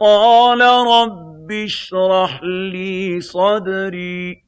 قَالَ رَبِّ اشْرَحْ لِي صَدْرِي.